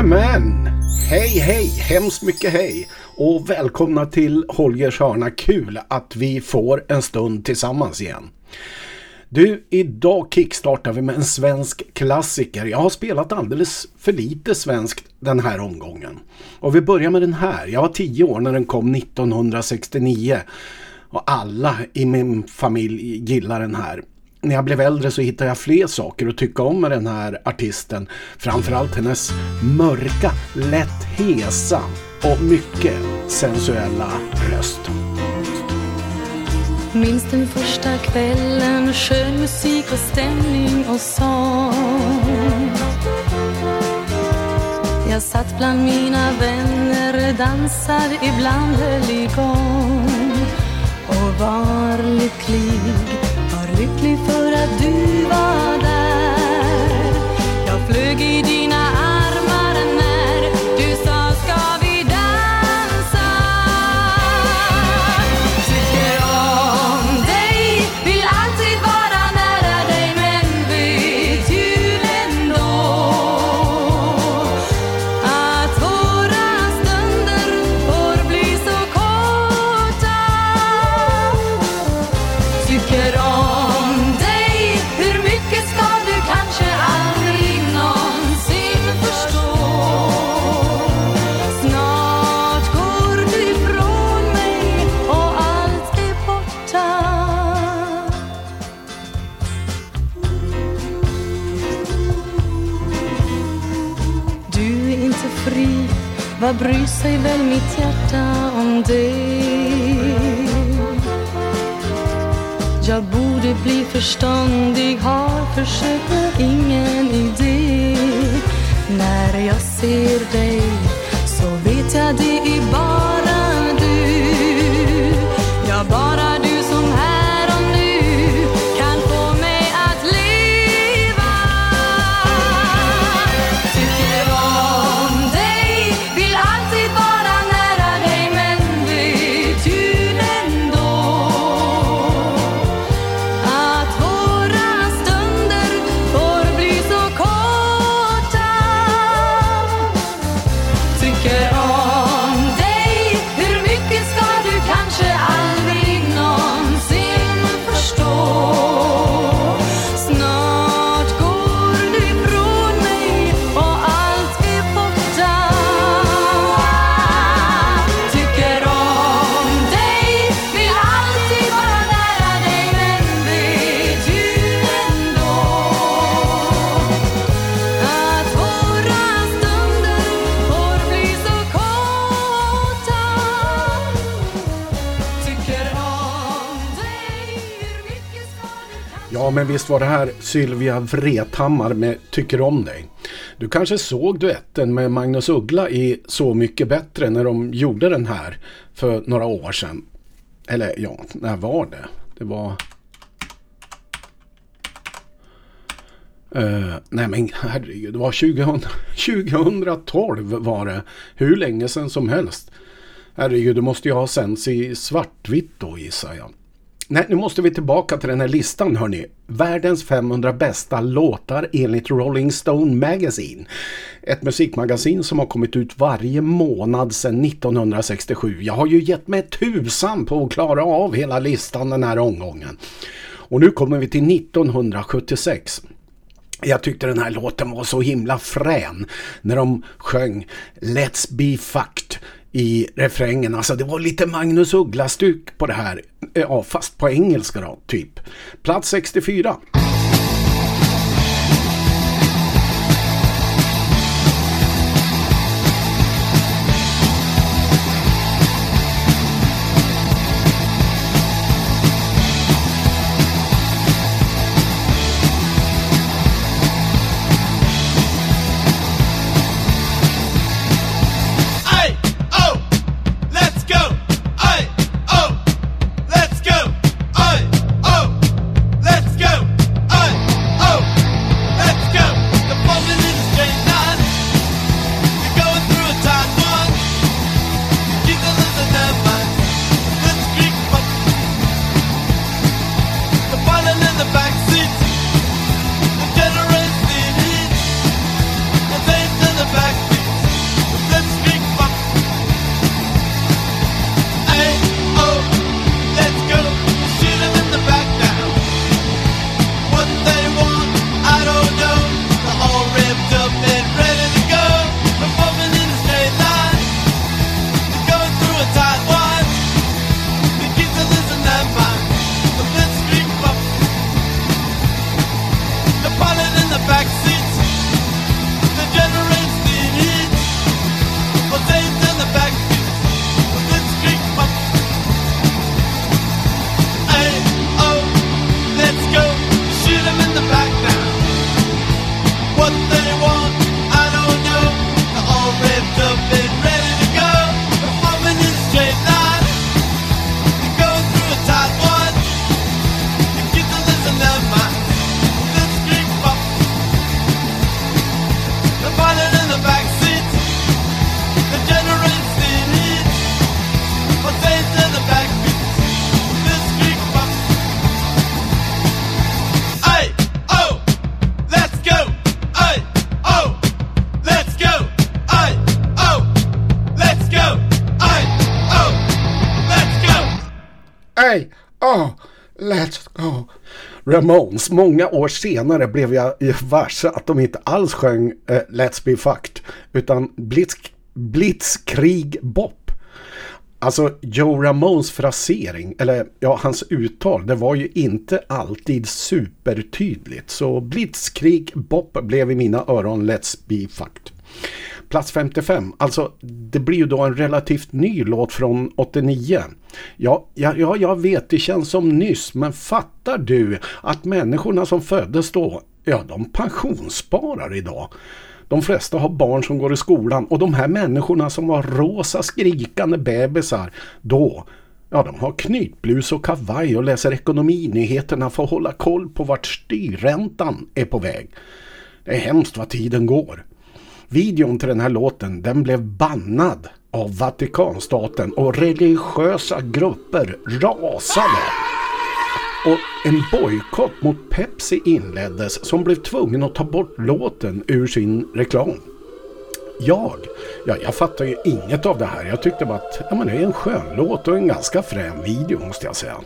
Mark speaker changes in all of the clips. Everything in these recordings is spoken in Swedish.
Speaker 1: Nämen! Hej hej, hemskt mycket hej och välkomna till Holgers hörna. Kul att vi får en stund tillsammans igen. Du, idag kickstartar vi med en svensk klassiker. Jag har spelat alldeles för lite svenskt den här omgången. Och vi börjar med den här. Jag var tio år när den kom 1969. Och alla i min familj gillar den här när jag blev äldre så hittade jag fler saker att tycka om med den här artisten. Framförallt hennes mörka, lätt hesa och mycket sensuella röst.
Speaker 2: Minns den första kvällen, skön musik och stämning och sång. Jag satt bland mina vänner, dansade, ibland höll igång och var lycklig lycklig för att du var där. Jag flög i dina armar Vad bryr sig väl mitt hjärta om det? Jag borde bli förståndig, har försökt men ingen idé. När jag ser dig så vet jag det är bara
Speaker 1: Ja, men visst var det här Sylvia Vrethammar med Tycker om dig. Du kanske såg duetten med Magnus Uggla i Så mycket bättre när de gjorde den här för några år sedan. Eller ja, när var det? Det var... Uh, nej men herregud, det var 2000, 2012 var det. Hur länge sedan som helst. Herregud, det måste ju ha sänds i svartvitt då gissar jag. Nej, nu måste vi tillbaka till den här listan hörni. Världens 500 bästa låtar enligt Rolling Stone Magazine. Ett musikmagasin som har kommit ut varje månad sedan 1967. Jag har ju gett mig tusan på att klara av hela listan den här omgången. Och nu kommer vi till 1976. Jag tyckte den här låten var så himla frän när de sjöng Let's be fucked i refrängen. Alltså det var lite Magnus Uggla-stuk på det här. Eh, ja, fast på engelska då, typ. Plats 64. Ramones. Många år senare blev jag varse att de inte alls sjöng eh, Let's be fucked utan Blitz, Blitzkrieg Bop. Alltså Joe Ramones frasering, eller ja, hans uttal, det var ju inte alltid supertydligt. Så Blitzkrieg Bop blev i mina öron Let's be fucked. Plats 55, alltså det blir ju då en relativt ny låt från 89. Ja, ja, ja, jag vet, det känns som nyss, men fattar du att människorna som föddes då, ja, de pensionssparar idag. De flesta har barn som går i skolan och de här människorna som var rosa skrikande bebisar då, ja de har knytblus och kavaj och läser ekonominyheterna för att hålla koll på vart styrräntan är på väg. Det är hemskt vad tiden går. Videon till den här låten den blev bannad av Vatikanstaten och religiösa grupper rasade. Och en bojkott mot Pepsi inleddes som blev tvungen att ta bort låten ur sin reklam. Jag, ja, jag fattar ju inget av det här. Jag tyckte bara att ja, men det är en skön låt och en ganska frän video måste jag säga.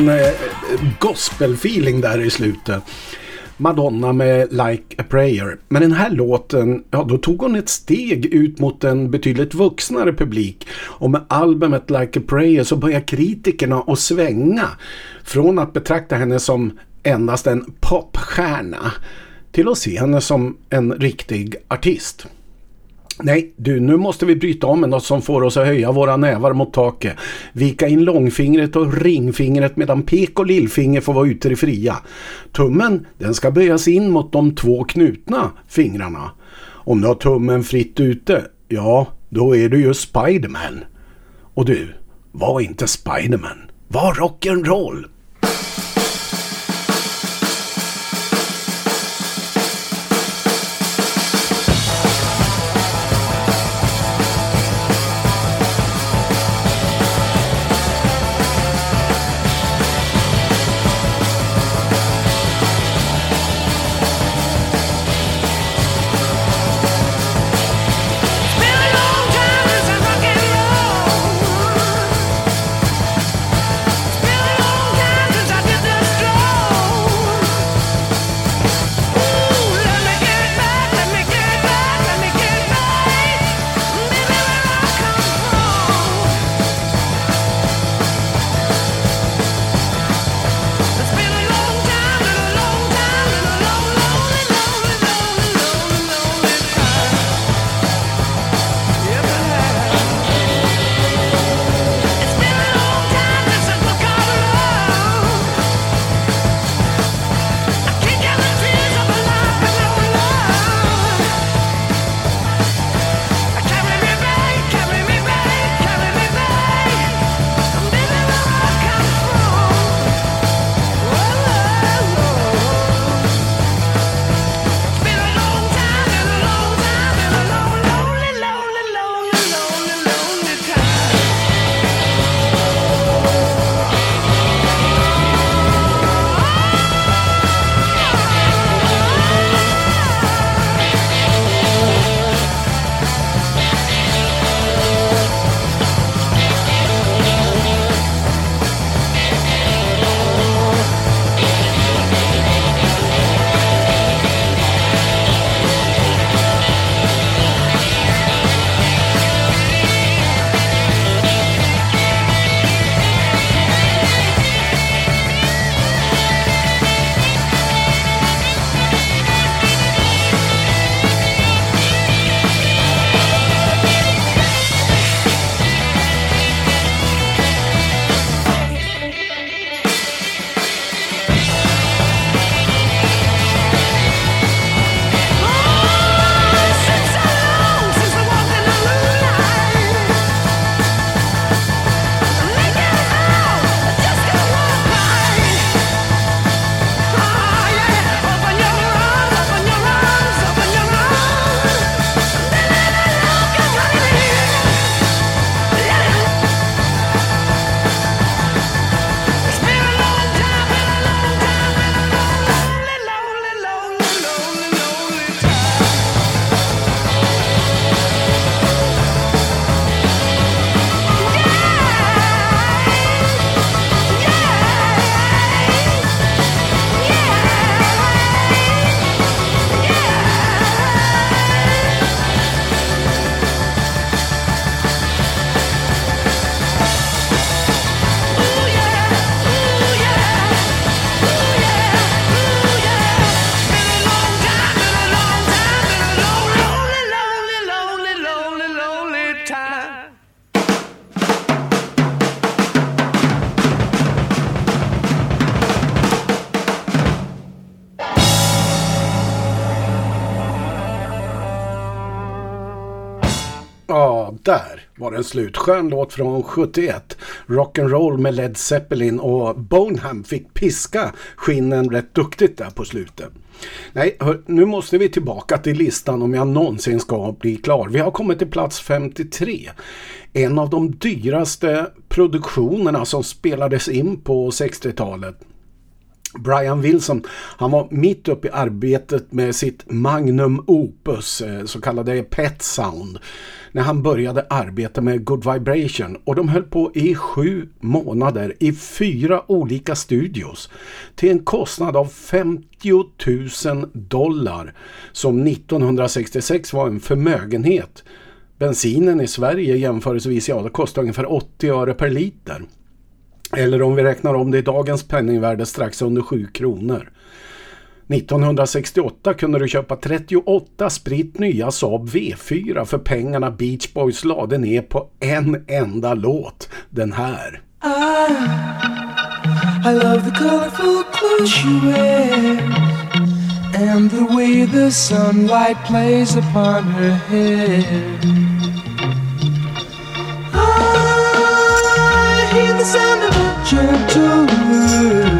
Speaker 1: Riktigt eh, gospelfeeling där i slutet. Madonna med Like a prayer. Men den här låten, ja då tog hon ett steg ut mot en betydligt vuxnare publik. Och med albumet Like a prayer så börjar kritikerna att svänga. Från att betrakta henne som endast en popstjärna till att se henne som en riktig artist. Nej, du, nu måste vi bryta om med något som får oss att höja våra nävar mot taket. Vika in långfingret och ringfingret medan pek och lillfinger får vara ute i fria. Tummen, den ska böjas in mot de två knutna fingrarna. Om du har tummen fritt ute, ja, då är du ju Spiderman. Och du, var inte Spiderman. Var rock'n'roll. Där var den slut. Skön låt från 71. Rock'n'roll med Led Zeppelin och Bonham fick piska skinnen rätt duktigt där på slutet. Nej, hör, nu måste vi tillbaka till listan om jag någonsin ska bli klar. Vi har kommit till plats 53. En av de dyraste produktionerna som spelades in på 60-talet. Brian Wilson, han var mitt uppe i arbetet med sitt magnum opus, eh, så kallade Pet Sound, när han började arbeta med Good Vibration och de höll på i sju månader i fyra olika studios till en kostnad av 50 000 dollar som 1966 var en förmögenhet. Bensinen i Sverige jämförelsevis, ja det kostar ungefär 80 öre per liter. Eller om vi räknar om det i dagens penningvärde strax under 7 kronor. 1968 kunde du köpa 38 spritt nya Saab V4 för pengarna Beach Boys lade ner på en enda låt. Den här.
Speaker 3: I I love the colorful clothes she wears and the way the sunlight plays upon her hair. Ah, I hear the sound of a gentle word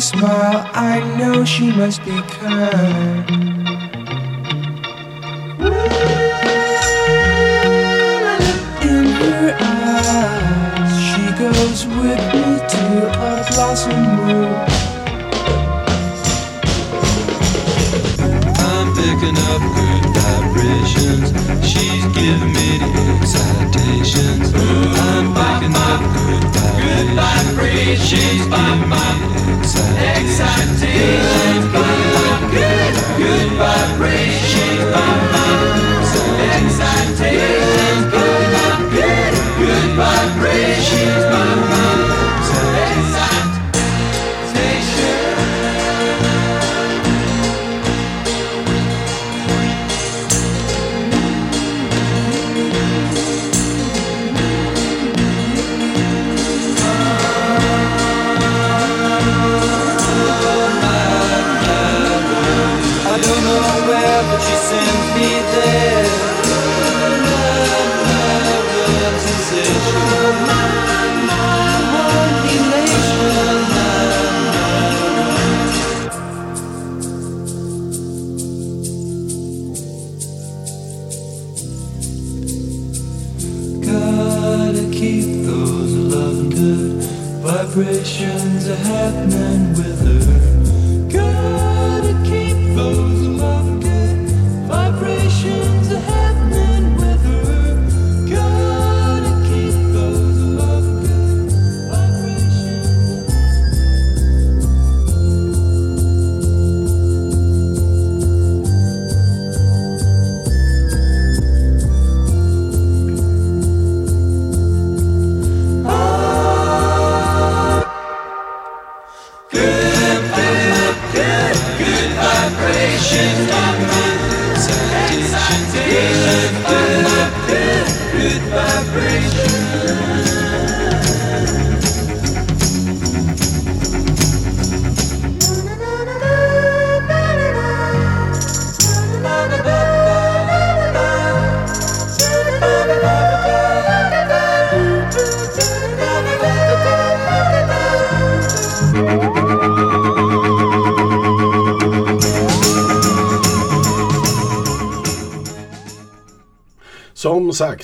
Speaker 3: smile, I know she must be kind. In her eyes, she goes with me to a blossom room.
Speaker 4: I'm picking up good vibrations. She's giving me the excitations. I'm picking up good vibrations. She's giving me the excitations. Picking up good, good vibrations.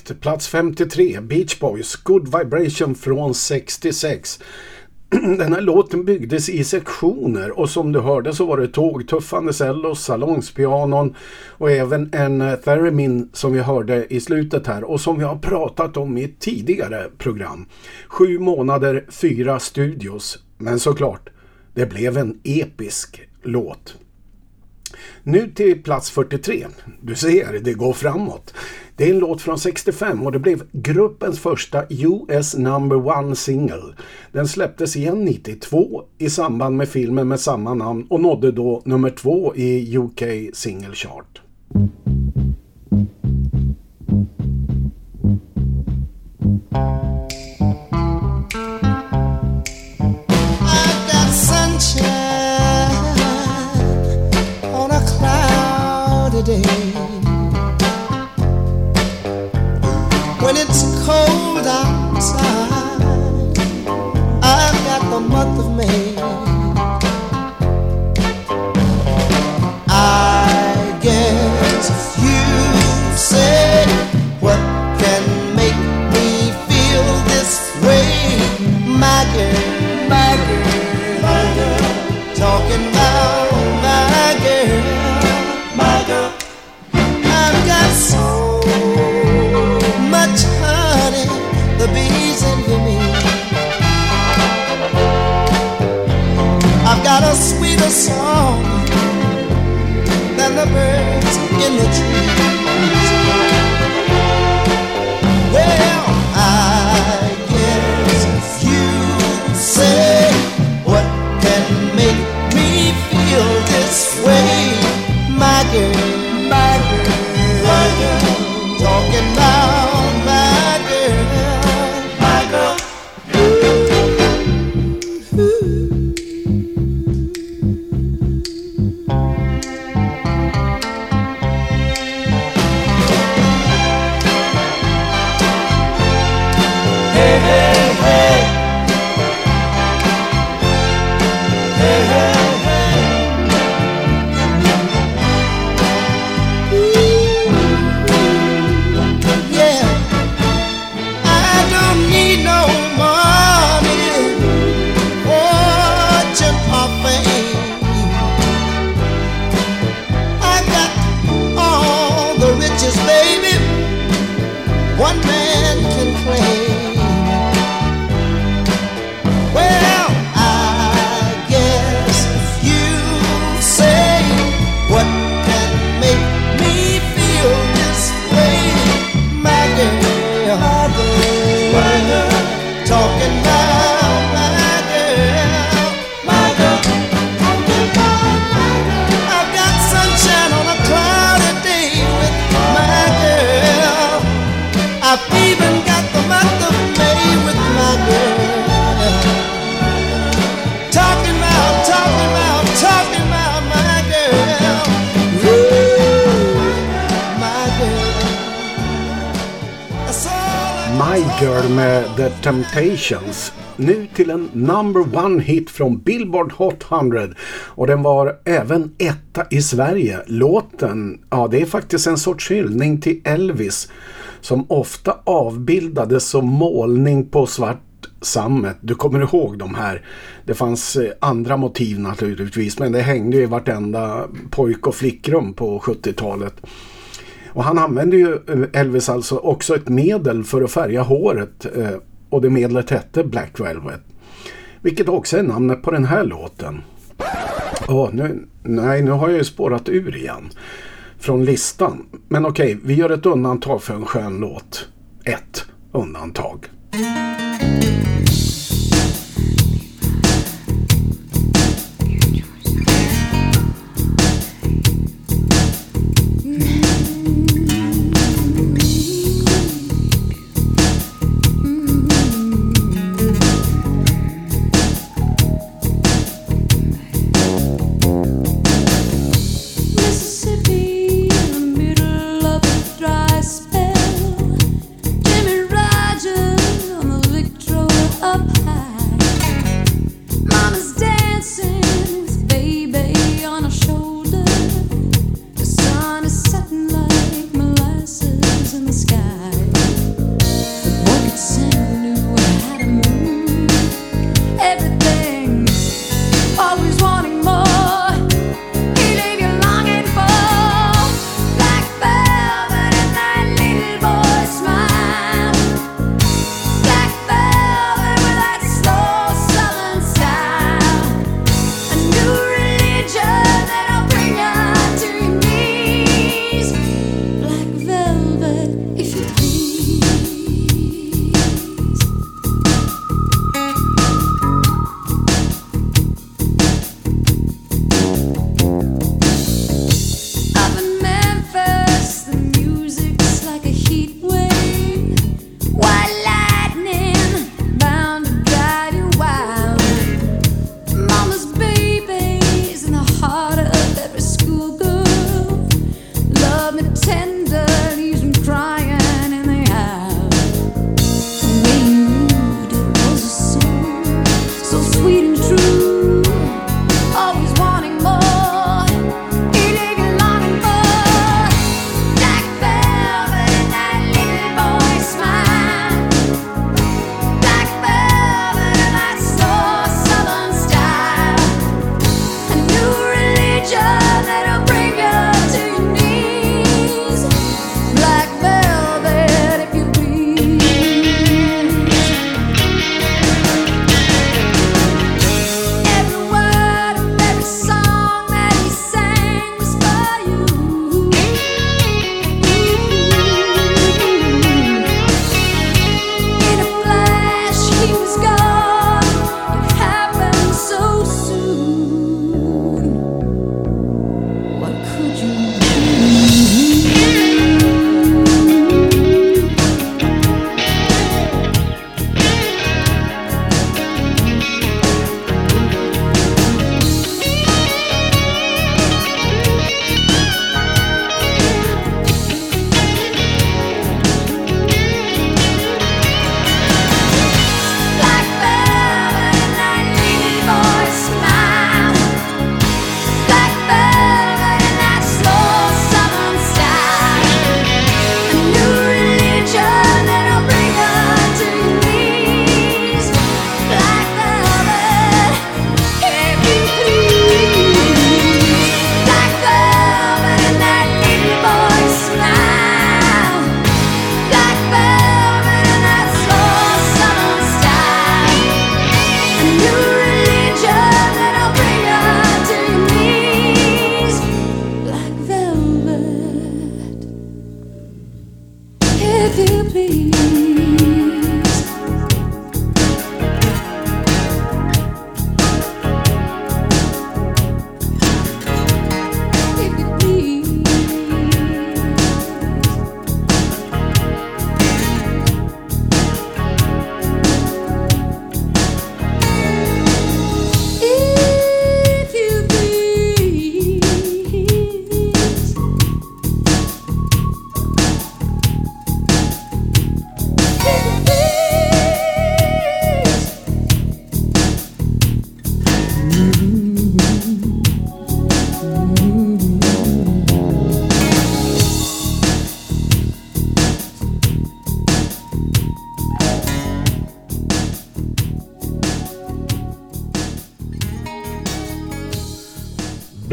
Speaker 1: Sagt, plats 53, Beach Boys, Good Vibration från 66. Den här låten byggdes i sektioner och som du hörde så var det tågtuffande cellos, salongspianon och även en theremin som vi hörde i slutet här och som vi har pratat om i ett tidigare program. Sju månader, fyra studios. Men såklart, det blev en episk låt. Nu till plats 43. Du ser, det går framåt. Det är en låt från 65 och det blev gruppens första US number one single. Den släpptes igen 92 i samband med filmen med samma namn och nådde då nummer två i UK single chart.
Speaker 5: when it's cold outside. I've got the month of May.
Speaker 6: The birds in the trees. Temptations. Nu till en number one hit från Billboard Hot 100 och den var även etta i Sverige. Låten, ja det är faktiskt en sorts hyllning till Elvis som ofta avbildades som målning på svart sammet. Du kommer ihåg de här. Det fanns eh, andra motiv naturligtvis men det hängde i vartenda pojk och flickrum på 70-talet. Och han använde ju eh, Elvis alltså också ett medel för att färga håret eh, och det medlet hette Black Velvet. Vilket också är namnet på den här låten. Oh, nu, nej, nu har jag ju spårat ur igen från listan. Men okej, vi gör ett undantag för en skön låt. Ett undantag.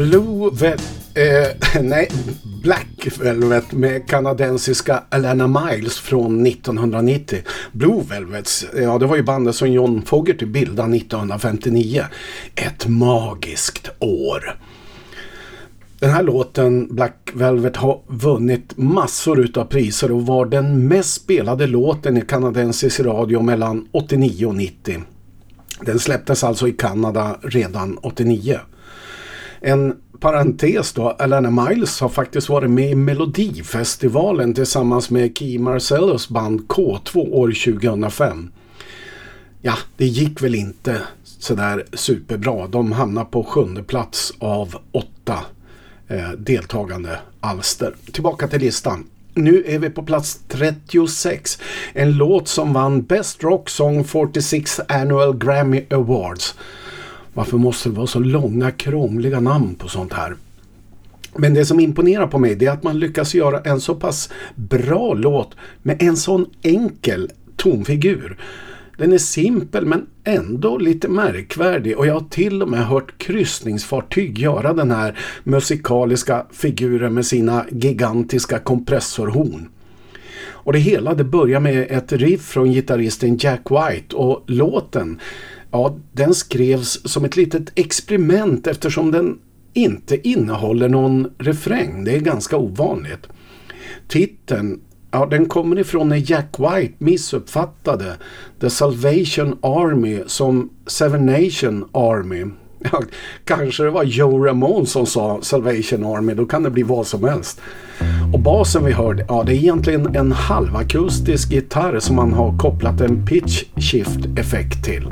Speaker 1: Blue Vel- eh, nej, Black Velvet med kanadensiska Alana Miles från 1990. Blue Velvets, ja det var ju bandet som John Fogerty bildade 1959. Ett magiskt år. Den här låten, Black Velvet, har vunnit massor utav priser och var den mest spelade låten i kanadensisk radio mellan 89 och 90. Den släpptes alltså i Kanada redan 89. En parentes då, Alana Miles har faktiskt varit med i Melodifestivalen tillsammans med Key Marcellos band K2 år 2005. Ja, det gick väl inte sådär superbra. De hamnar på sjunde plats av åtta eh, deltagande alster. Tillbaka till listan. Nu är vi på plats 36. En låt som vann Best Rock Song 46 Annual Grammy Awards. Varför måste det vara så långa krångliga namn på sånt här? Men det som imponerar på mig det är att man lyckas göra en så pass bra låt med en sån enkel tonfigur. Den är simpel men ändå lite märkvärdig och jag har till och med hört kryssningsfartyg göra den här musikaliska figuren med sina gigantiska kompressorhorn. Och det hela det börjar med ett riff från gitarristen Jack White och låten Ja, den skrevs som ett litet experiment eftersom den inte innehåller någon refräng. Det är ganska ovanligt. Titeln Ja, den kommer ifrån när Jack White missuppfattade The Salvation Army som Seven Nation Army. Ja, kanske det var Joe Ramone som sa Salvation Army, då kan det bli vad som helst. Och basen vi hörde, ja det är egentligen en halvakustisk gitarr som man har kopplat en pitch shift effekt till.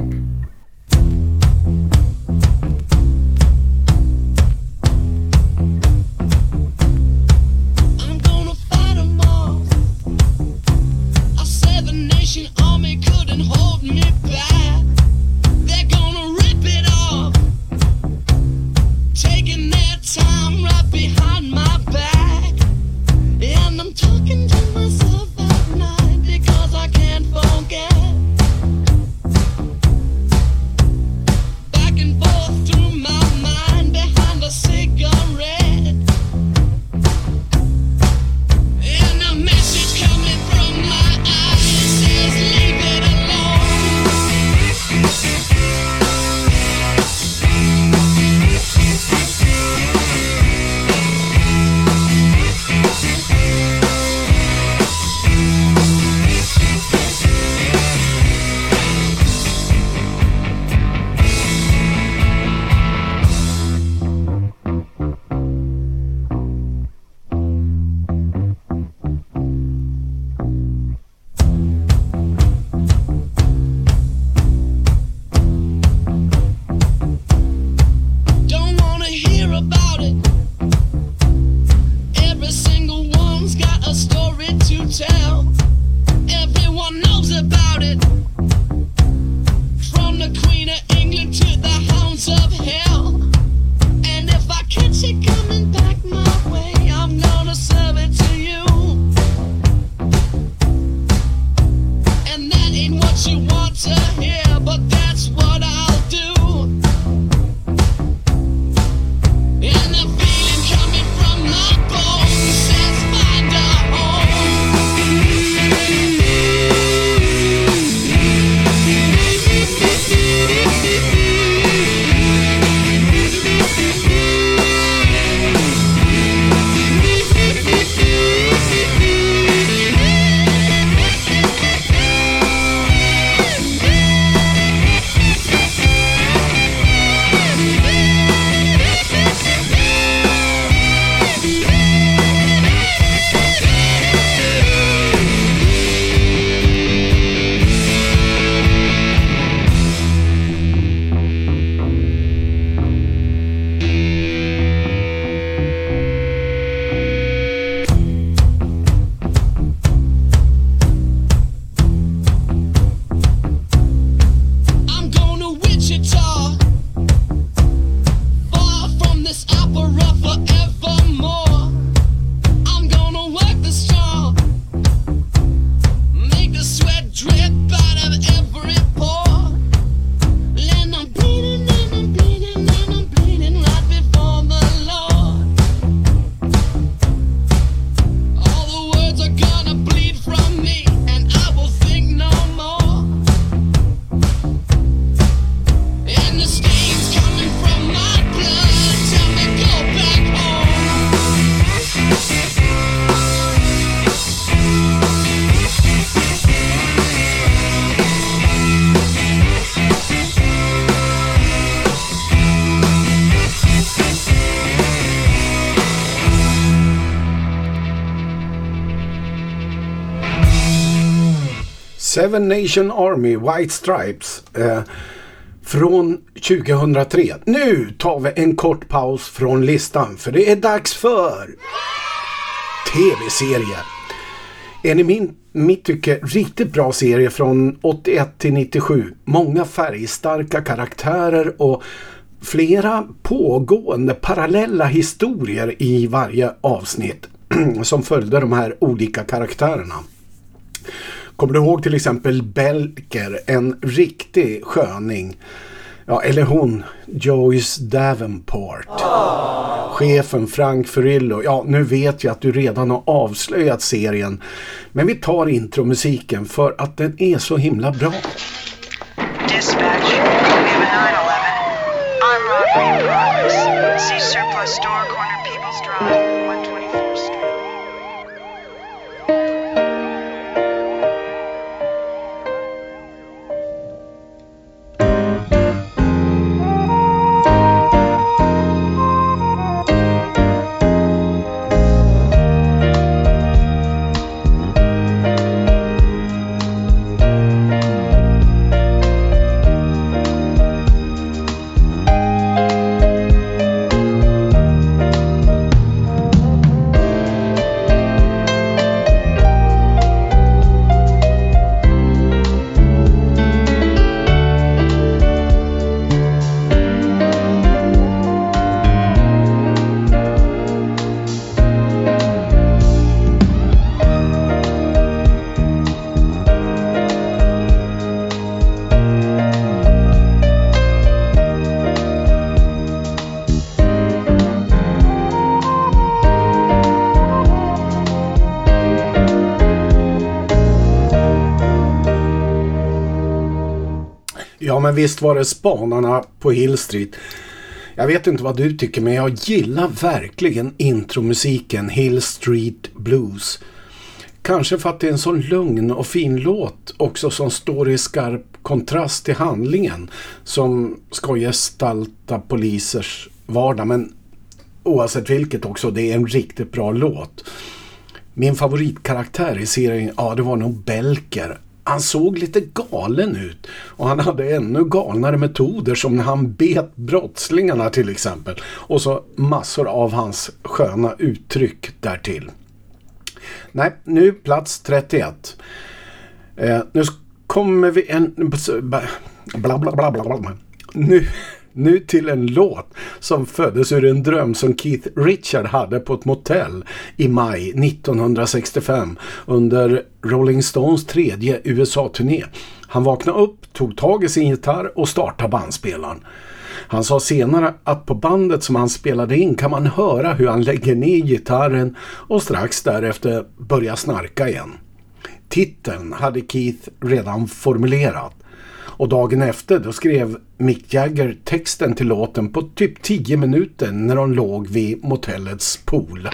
Speaker 7: Seven Nation Army
Speaker 1: White Stripes eh, från 2003. Nu tar vi en kort paus från listan för det är dags för tv-serier. En i min, mitt tycke riktigt bra serie från 81 till 97. Många färgstarka karaktärer och flera pågående parallella historier i varje avsnitt som följde de här olika karaktärerna. Kommer du ihåg till exempel Belker, en riktig sköning? Ja, eller hon, Joyce Davenport. Chefen Frank Furillo. Ja, nu vet jag att du redan har avslöjat serien. Men vi tar intromusiken för att den är så himla bra.
Speaker 8: Dispatch, we have a 911. I'm robbery in progress. See surplus store, corner People's Drive,
Speaker 1: men visst var det spanarna på Hill Street. Jag vet inte vad du tycker, men jag gillar verkligen intromusiken Hill Street Blues. Kanske för att det är en sån lugn och fin låt också som står i skarp kontrast till handlingen som ska gestalta polisers vardag. Men oavsett vilket också, det är en riktigt bra låt. Min favoritkaraktär i serien, ja det var nog Belker. Han såg lite galen ut och han hade ännu galnare metoder som när han bet brottslingarna till exempel. Och så massor av hans sköna uttryck därtill. Nej, nu plats 31. Eh, nu kommer vi en... Bla bla bla bla bla. Nu, nu till en låt som föddes ur en dröm som Keith Richard hade på ett motell i maj 1965 under Rolling Stones tredje USA-turné. Han vaknade upp, tog tag i sin gitarr och startade bandspelaren. Han sa senare att på bandet som han spelade in kan man höra hur han lägger ner gitarren och strax därefter börjar snarka igen. Titeln hade Keith redan formulerat. Och dagen efter då skrev Mick Jagger texten till låten på typ 10 minuter när de låg vid motellets pool.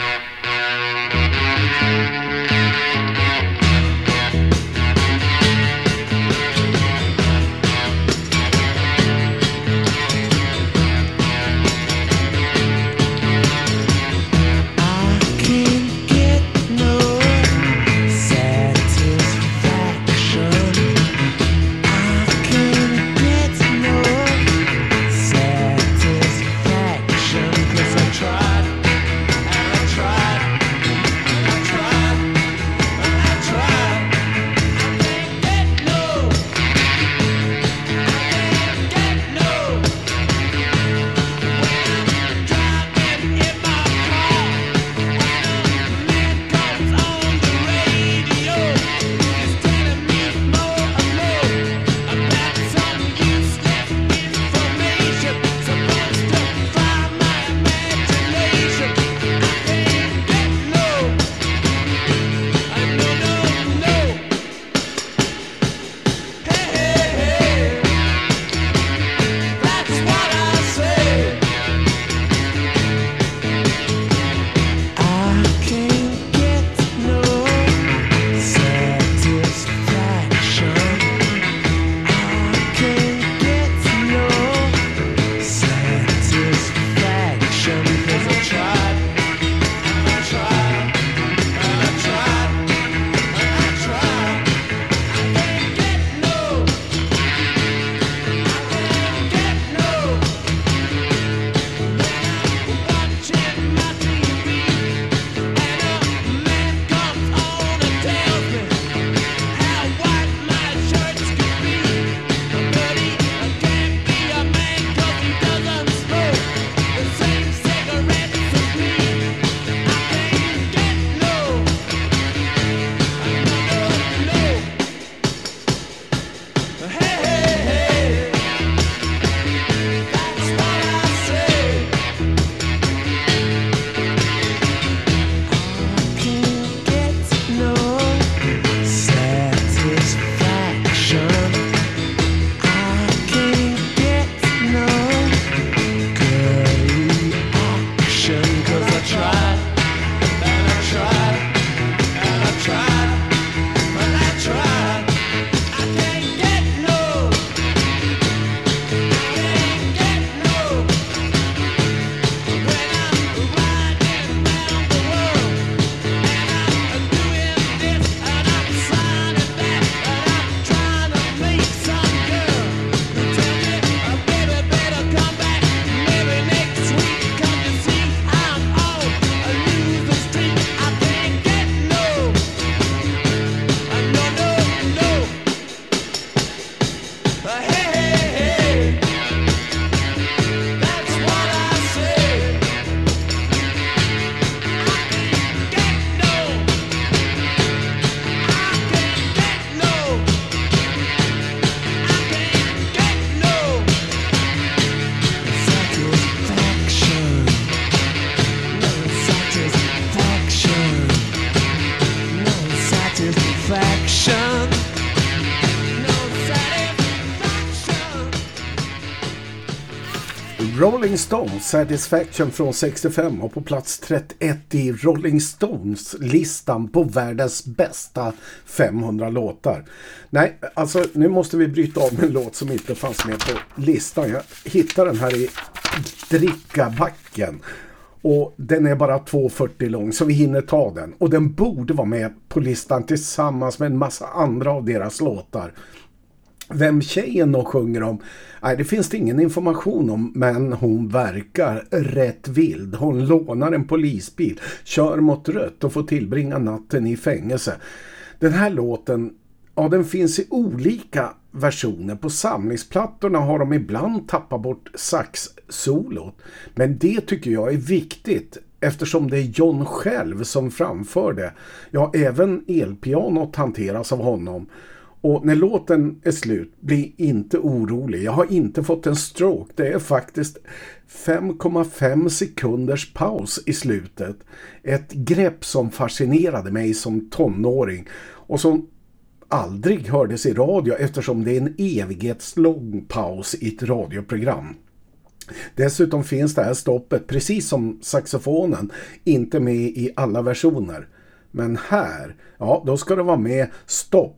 Speaker 1: Stones Satisfaction från 65 och på plats 31 i Rolling Stones-listan på världens bästa 500 låtar. Nej, alltså nu måste vi bryta av en låt som inte fanns med på listan. Jag hittade den här i drickabacken. Och den är bara 2,40 lång så vi hinner ta den. Och den borde vara med på listan tillsammans med en massa andra av deras låtar. Vem tjejen då sjunger om, nej det finns det ingen information om men hon verkar rätt vild. Hon lånar en polisbil, kör mot rött och får tillbringa natten i fängelse. Den här låten, ja den finns i olika versioner. På samlingsplattorna har de ibland tappat bort sax-solot. Men det tycker jag är viktigt eftersom det är John själv som framför det. Ja, även elpianot hanteras av honom. Och när låten är slut, bli inte orolig. Jag har inte fått en stroke. Det är faktiskt 5,5 sekunders paus i slutet. Ett grepp som fascinerade mig som tonåring och som aldrig hördes i radio eftersom det är en evighetslång paus i ett radioprogram. Dessutom finns det här stoppet, precis som saxofonen, inte med i alla versioner. Men här, ja då ska det vara med stopp.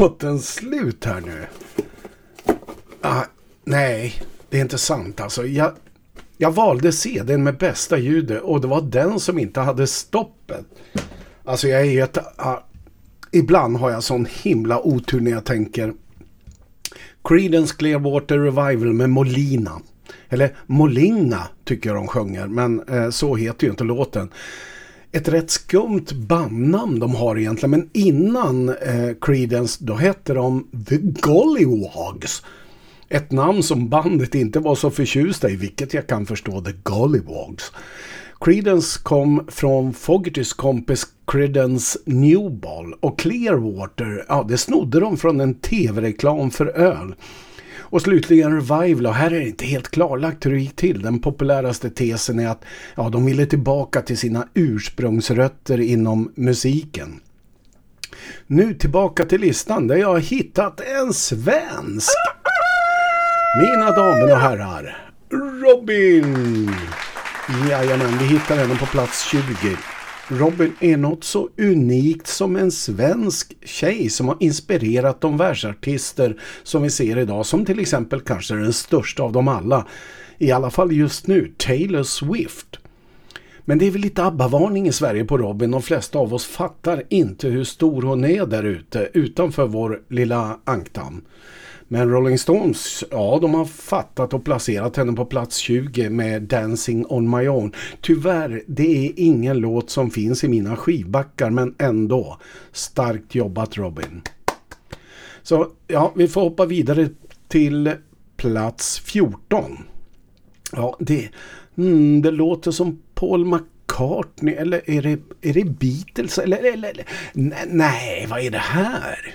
Speaker 1: är låten slut här nu? Ah, nej, det är inte sant alltså. Jag, jag valde CDn med bästa ljudet och det var den som inte hade stoppet. Alltså jag är ju ett... ah, ibland har jag sån himla otur när jag tänker Creedence Clearwater Revival med Molina. Eller Molina tycker jag de sjunger, men eh, så heter ju inte låten. Ett rätt skumt bandnamn de har egentligen, men innan eh, Creedence då hette de The Gollywogs. Ett namn som bandet inte var så förtjusta i, vilket jag kan förstå, The Gollywogs. Creedence kom från Fogertys kompis Creedence Newball och Clearwater, ja det snodde de från en tv-reklam för öl. Och slutligen Revival, och här är det inte helt klarlagt hur det gick till. Den populäraste tesen är att ja, de ville tillbaka till sina ursprungsrötter inom musiken. Nu tillbaka till listan där jag har hittat en svensk. Mina damer och herrar, Robin! Jajamän, vi hittar henne på plats 20. Robin är något så unikt som en svensk tjej som har inspirerat de världsartister som vi ser idag, som till exempel kanske den största av dem alla. I alla fall just nu, Taylor Swift. Men det är väl lite ABBA-varning i Sverige på Robin. De flesta av oss fattar inte hur stor hon är där ute utanför vår lilla ankdamm. Men Rolling Stones, ja de har fattat och placerat henne på plats 20 med Dancing on my own. Tyvärr, det är ingen låt som finns i mina skivbackar men ändå. Starkt jobbat Robin. Så ja, vi får hoppa vidare till plats 14. Ja, det, mm, det låter som Paul McCartney eller är det, är det Beatles eller, eller, eller nej, nej, vad är det här?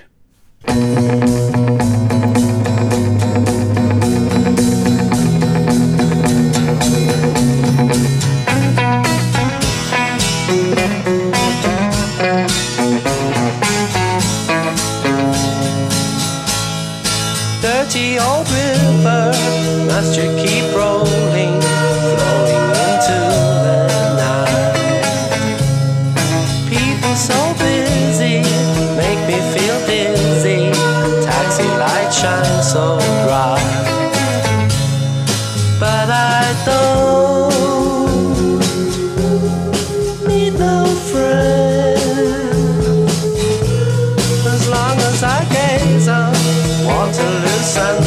Speaker 9: Waterloo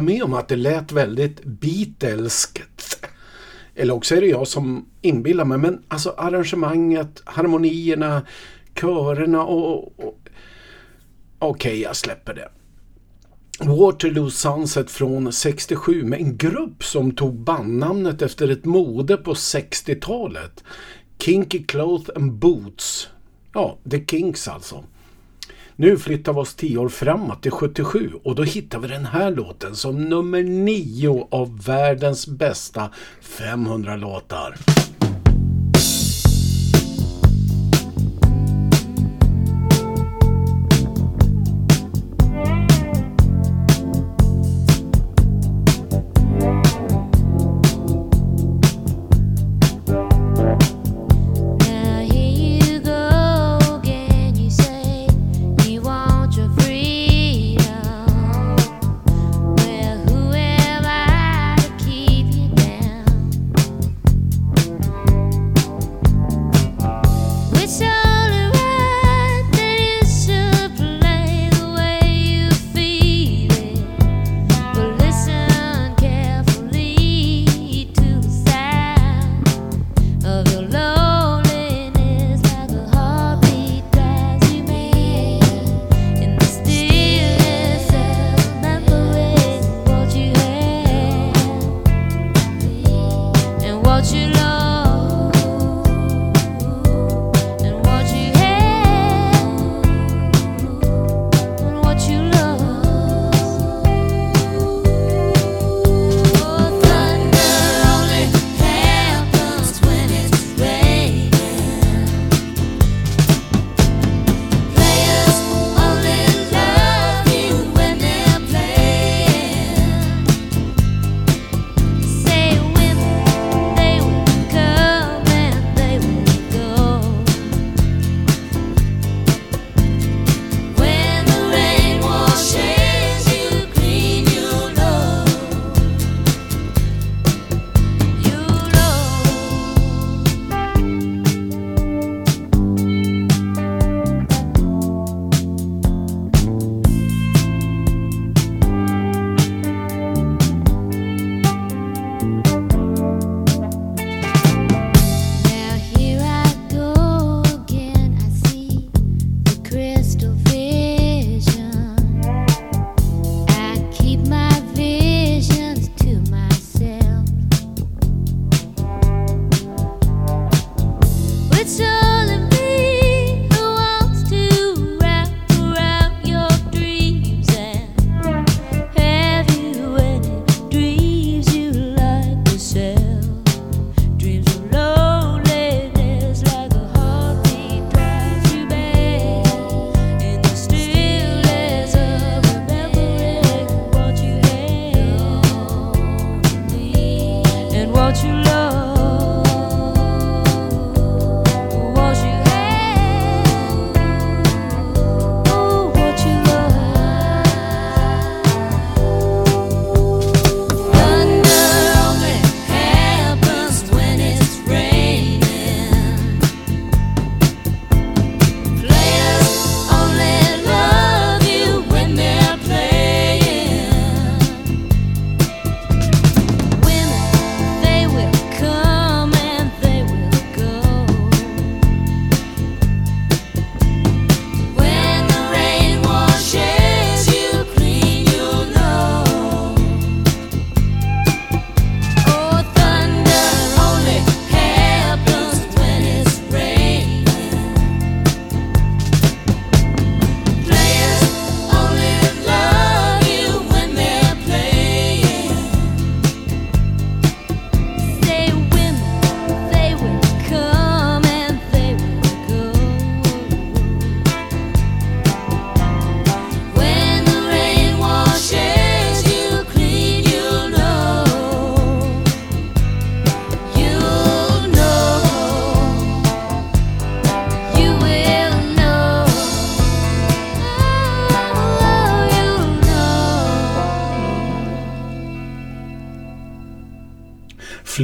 Speaker 1: hålla med om att det lät väldigt Beatleskt? Eller också är det jag som inbillar mig. Men alltså arrangemanget, harmonierna, körerna och... och Okej, jag släpper det. Waterloo Sunset från 67 med en grupp som tog bandnamnet efter ett mode på 60-talet. Kinky Clothes and Boots. Ja, The Kinks alltså. Nu flyttar vi oss 10 år framåt till 77 och då hittar vi den här låten som nummer 9 av världens bästa 500 låtar.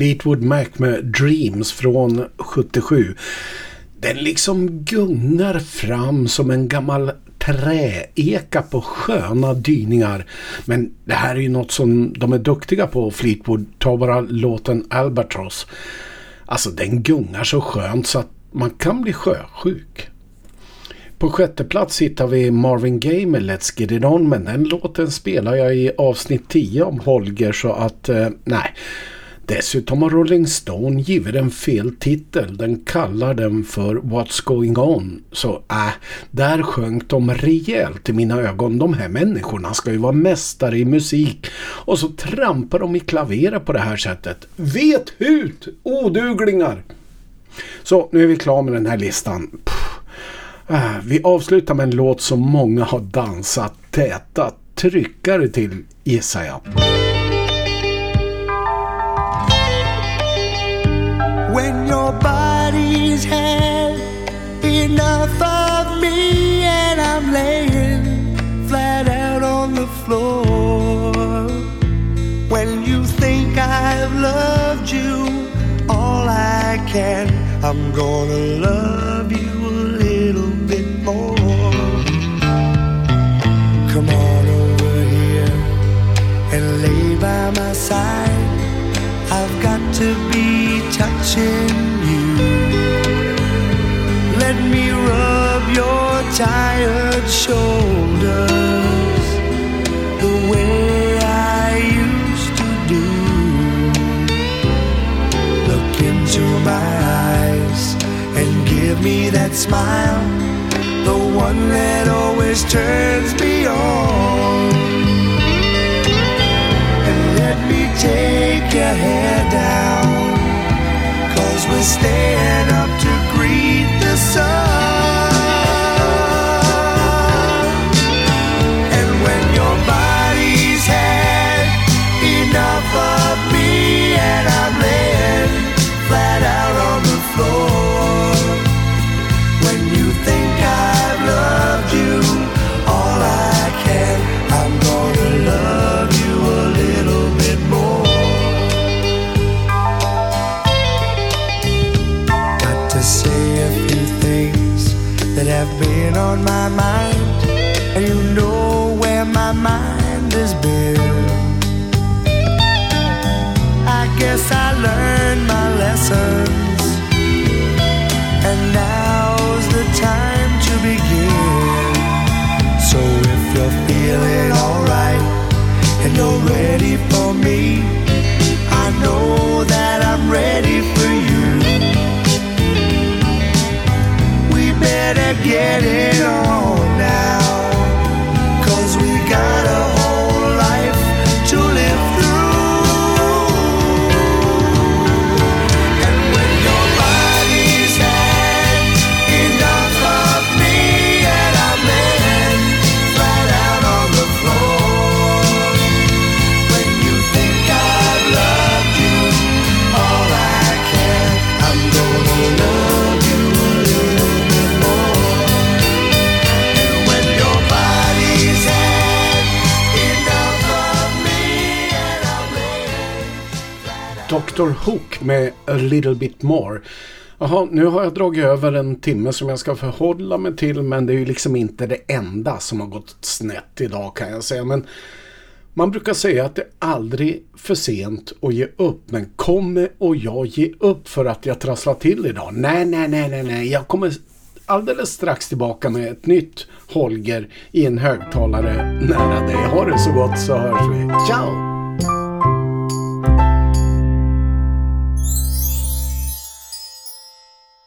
Speaker 1: Fleetwood Mac med Dreams från 77. Den liksom gungar fram som en gammal träeka på sköna dyningar. Men det här är ju något som de är duktiga på Fleetwood. Ta bara låten Albatross. Alltså den gungar så skönt så att man kan bli sjösjuk. På sjätte plats hittar vi Marvin Gaye med Let's Get It On men den låten spelar jag i avsnitt 10 om Holger så att eh, nej. Dessutom har Rolling Stone givit den fel titel. Den kallar den för What's Going On. Så äh, där sjönk de rejält i mina ögon. De här människorna ska ju vara mästare i musik. Och så trampar de i klaveret på det här sättet. Vet hut! Oduglingar! Så nu är vi klara med den här listan. Puh. Äh, Vi avslutar med en låt som många har dansat täta tryckare till gissar jag.
Speaker 6: When your body's had enough of me and I'm laying flat out on the floor. When you think I've loved you all I can, I'm gonna love you a little bit more. Come on over here and lay by my side. I've got to be touching you. Let me rub your tired shoulders the way I used to do. Look into my eyes and give me that smile, the one that always turns me on and let me take your hair down. We're staying up to greet the sun.
Speaker 1: Little Bit More. Jaha, nu har jag dragit över en timme som jag ska förhålla mig till men det är ju liksom inte det enda som har gått snett idag kan jag säga. Men man brukar säga att det är aldrig för sent att ge upp. Men kommer och jag ge upp för att jag trasslar till idag? Nej, nej, nej, nej, nej. Jag kommer alldeles strax tillbaka med ett nytt Holger i en högtalare nära dig. Ha det så gott så hörs vi. Ciao!